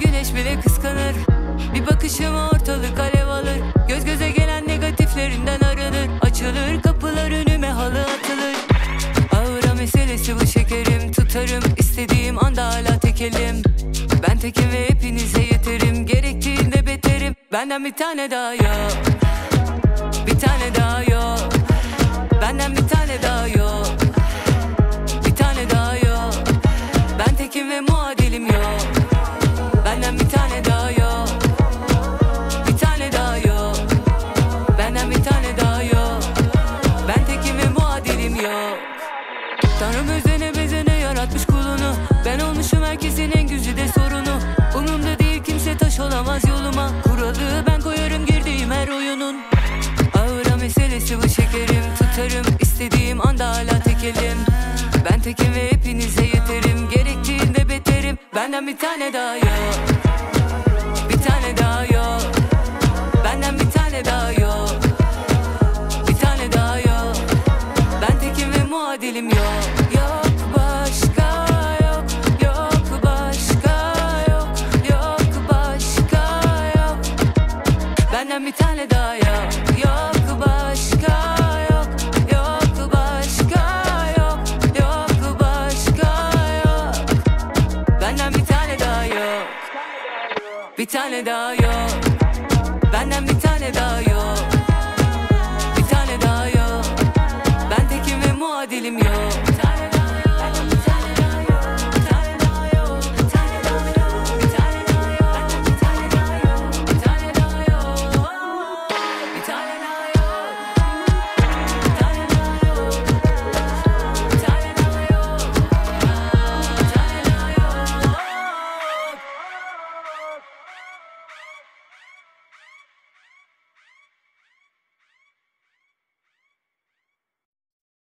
güneş bile kıskanır. Bir bakışıma ortalık alev alır. Göz göze gelen negatiflerinden aranır Açılır kapılar önüme halı atılır. Ağıra meselesi bu şekerim. Tutarım istediğim anda hala tekelim Ben tekim ve hepinize yeterim. Gerektiğinde beterim. Benden bir tane daha yok muadilim yok Benden bir tane daha yok Bir tane daha yok Benden bir tane daha yok Ben tekim ve muadilim yok Tanrım özene bezene yaratmış kulunu. Ben olmuşum herkesin en güzide sorunu. Umumda değil kimse taş olamaz yoluma. Kuralı ben koyarım girdiğim her oyunun. Ağıra meselesi bu şekerim. Tutarım istediğim anda hala tekelim. Ben tekim ve hepinize Benden bir tane daha yok. Bir tane daha yok. Benden bir tane daha yok. Bir tane daha yok. Ben tekim ve muadilim yok. Yok başka yok. Yok başka yok. Yok başka yok. Benden bir tane daha yok. Yok Bir tane daha yok. Benden bir tane daha yok. Bir tane daha yok. Ben tekim ve muadilim yok.